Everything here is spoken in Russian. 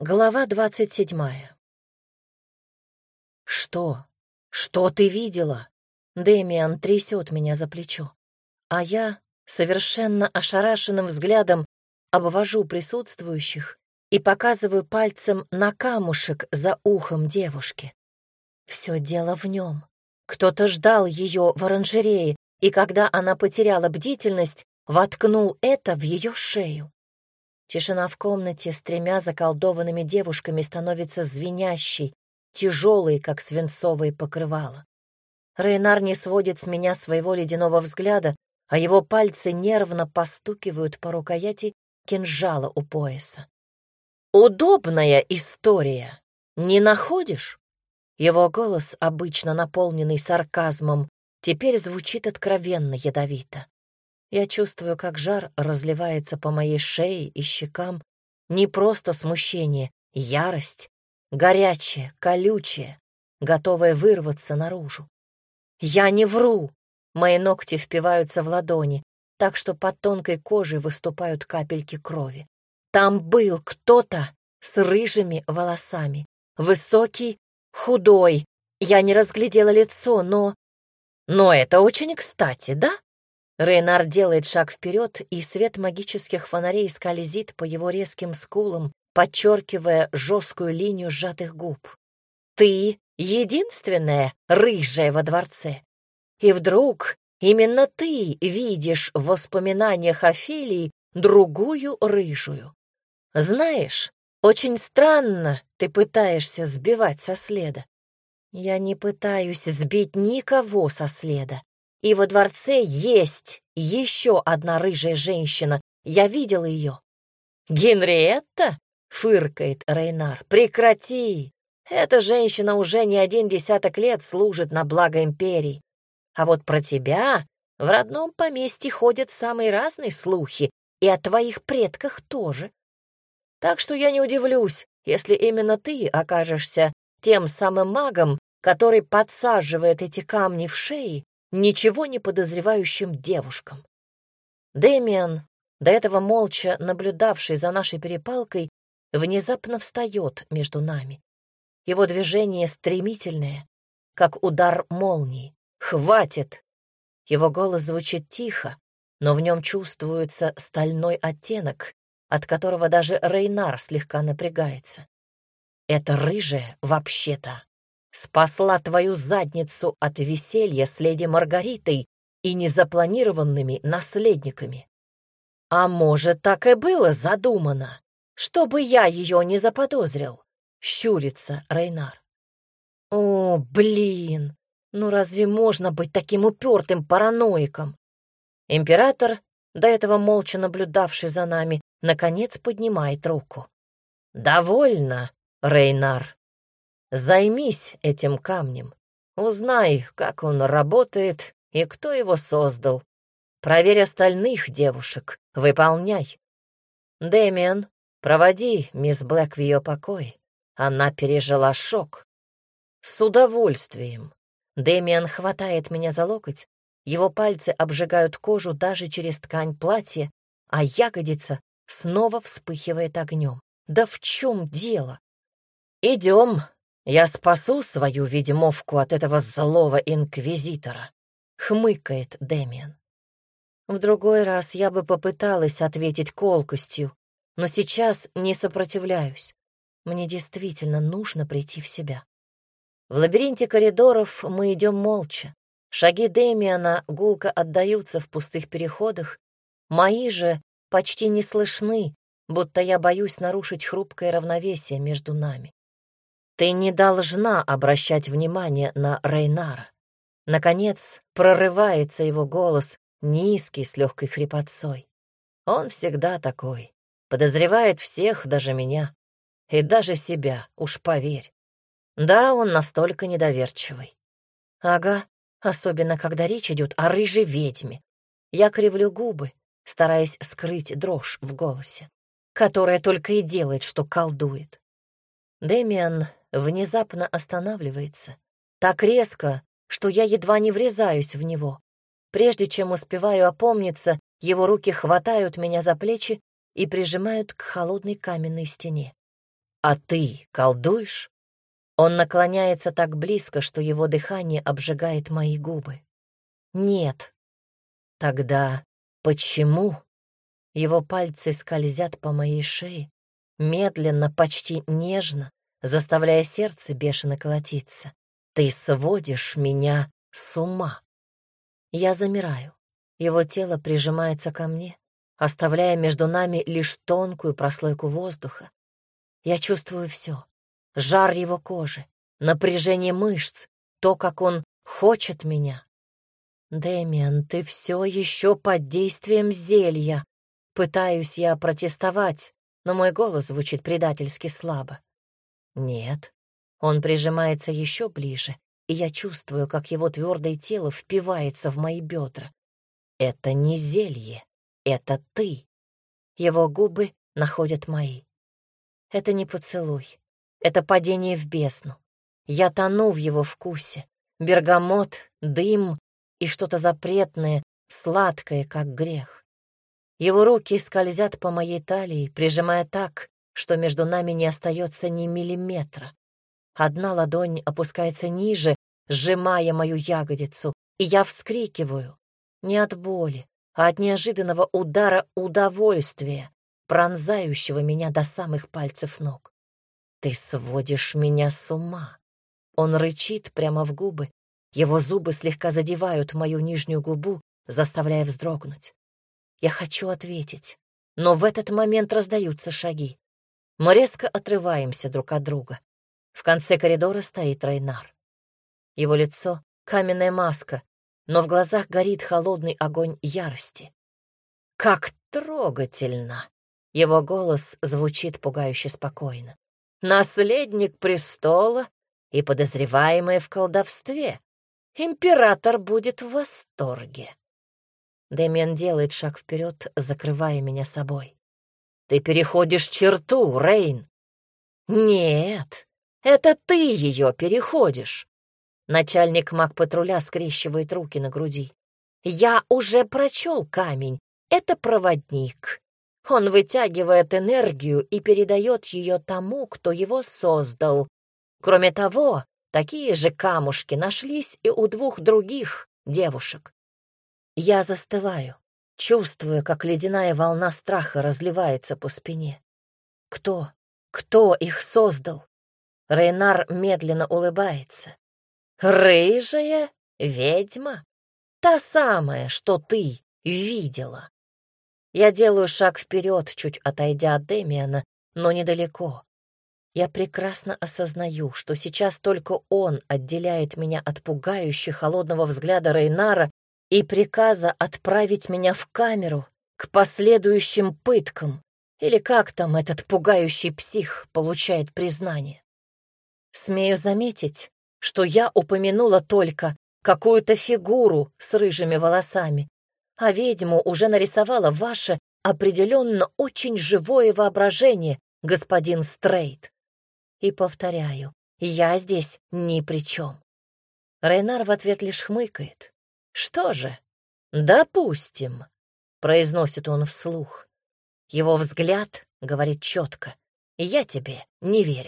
Глава двадцать седьмая. «Что? Что ты видела?» Дэмиан трясет меня за плечо, а я совершенно ошарашенным взглядом обвожу присутствующих и показываю пальцем на камушек за ухом девушки. Все дело в нем. Кто-то ждал ее в оранжерее, и когда она потеряла бдительность, воткнул это в ее шею. Тишина в комнате с тремя заколдованными девушками становится звенящей, тяжелой, как свинцовые покрывала. Рейнар не сводит с меня своего ледяного взгляда, а его пальцы нервно постукивают по рукояти кинжала у пояса. «Удобная история, не находишь?» Его голос, обычно наполненный сарказмом, теперь звучит откровенно ядовито. Я чувствую, как жар разливается по моей шее и щекам. Не просто смущение, ярость, горячее, колючее, готовое вырваться наружу. Я не вру. Мои ногти впиваются в ладони, так что под тонкой кожей выступают капельки крови. Там был кто-то с рыжими волосами. Высокий, худой. Я не разглядела лицо, но... Но это очень кстати, да? Рейнар делает шаг вперед, и свет магических фонарей скользит по его резким скулам, подчеркивая жесткую линию сжатых губ. «Ты единственная рыжая во дворце. И вдруг именно ты видишь в воспоминаниях Офелии другую рыжую. Знаешь, очень странно ты пытаешься сбивать со следа. Я не пытаюсь сбить никого со следа. И во дворце есть еще одна рыжая женщина. Я видел ее. «Генриетта?» — фыркает Рейнар. «Прекрати! Эта женщина уже не один десяток лет служит на благо империи. А вот про тебя в родном поместье ходят самые разные слухи, и о твоих предках тоже. Так что я не удивлюсь, если именно ты окажешься тем самым магом, который подсаживает эти камни в шеи ничего не подозревающим девушкам. Дэмиан, до этого молча наблюдавший за нашей перепалкой, внезапно встает между нами. Его движение стремительное, как удар молнии. «Хватит!» Его голос звучит тихо, но в нем чувствуется стальной оттенок, от которого даже Рейнар слегка напрягается. Это рыжая вообще-то спасла твою задницу от веселья с леди Маргаритой и незапланированными наследниками. А может, так и было задумано, чтобы я ее не заподозрил, щурится Рейнар. О, блин, ну разве можно быть таким упертым параноиком? Император, до этого молча наблюдавший за нами, наконец поднимает руку. «Довольно, Рейнар. Займись этим камнем. Узнай, как он работает и кто его создал. Проверь остальных девушек. Выполняй. Дэмиан, проводи мисс Блэк в ее покой. Она пережила шок. С удовольствием. Дэмиан хватает меня за локоть. Его пальцы обжигают кожу даже через ткань платья, а ягодица снова вспыхивает огнем. Да в чем дело? Идем, я спасу свою ведьмовку от этого злого инквизитора, хмыкает Дэмиан. В другой раз я бы попыталась ответить колкостью, но сейчас не сопротивляюсь. Мне действительно нужно прийти в себя. В лабиринте коридоров мы идем молча. Шаги Дэмиана гулко отдаются в пустых переходах, мои же почти не слышны, будто я боюсь нарушить хрупкое равновесие между нами. Ты не должна обращать внимание на Рейнара. Наконец, прорывается его голос, низкий, с легкой хрипотцой. Он всегда такой. Подозревает всех, даже меня. И даже себя, уж поверь. Да, он настолько недоверчивый. Ага, особенно когда речь идет о рыжей ведьме. Я кривлю губы, стараясь скрыть дрожь в голосе, которая только и делает, что колдует. Дэмиан внезапно останавливается. Так резко, что я едва не врезаюсь в него. Прежде чем успеваю опомниться, его руки хватают меня за плечи и прижимают к холодной каменной стене. А ты колдуешь? Он наклоняется так близко, что его дыхание обжигает мои губы. Нет. Тогда почему? Его пальцы скользят по моей шее, медленно, почти нежно, заставляя сердце бешено колотиться. Ты сводишь меня с ума. Я замираю. Его тело прижимается ко мне, оставляя между нами лишь тонкую прослойку воздуха. Я чувствую все жар его кожи, напряжение мышц, то, как он хочет меня. «Дэмиан, ты все еще под действием зелья». Пытаюсь я протестовать, но мой голос звучит предательски слабо. «Нет». Он прижимается еще ближе, и я чувствую, как его твердое тело впивается в мои бедра. «Это не зелье, это ты». Его губы находят мои. Это не поцелуй, это падение в бездну. Я тону в его вкусе. Бергамот, дым и что-то запретное, сладкое, как грех. Его руки скользят по моей талии, прижимая так, что между нами не остается ни миллиметра. Одна ладонь опускается ниже, сжимая мою ягодицу, и я вскрикиваю. Не от боли, а от неожиданного удара удовольствия, пронзающего меня до самых пальцев ног. «Ты сводишь меня с ума!» Он рычит прямо в губы. Его зубы слегка задевают мою нижнюю губу, заставляя вздрогнуть. Я хочу ответить, но в этот момент раздаются шаги. Мы резко отрываемся друг от друга. В конце коридора стоит Рейнар. Его лицо — каменная маска, но в глазах горит холодный огонь ярости. «Как трогательно!» Его голос звучит пугающе спокойно наследник престола и подозреваемый в колдовстве. Император будет в восторге. Дэмиан делает шаг вперед, закрывая меня собой. «Ты переходишь черту, Рейн!» «Нет, это ты ее переходишь!» Начальник маг-патруля скрещивает руки на груди. «Я уже прочел камень. Это проводник. Он вытягивает энергию и передает ее тому, кто его создал. Кроме того, такие же камушки нашлись и у двух других девушек. Я застываю, чувствуя, как ледяная волна страха разливается по спине. Кто? Кто их создал? Рейнар медленно улыбается. «Рыжая ведьма? Та самая, что ты видела». Я делаю шаг вперед, чуть отойдя от Демиана, но недалеко. Я прекрасно осознаю, что сейчас только он отделяет меня от пугающего холодного взгляда Рейнара и приказа отправить меня в камеру к последующим пыткам, или как там этот пугающий псих получает признание. Смею заметить, что я упомянула только какую-то фигуру с рыжими волосами, а ведьму уже нарисовало ваше определенно очень живое воображение, господин Стрейт. И повторяю, я здесь ни при чем. Рейнар в ответ лишь хмыкает. «Что же, допустим», — произносит он вслух. Его взгляд говорит четко, «Я тебе не верю».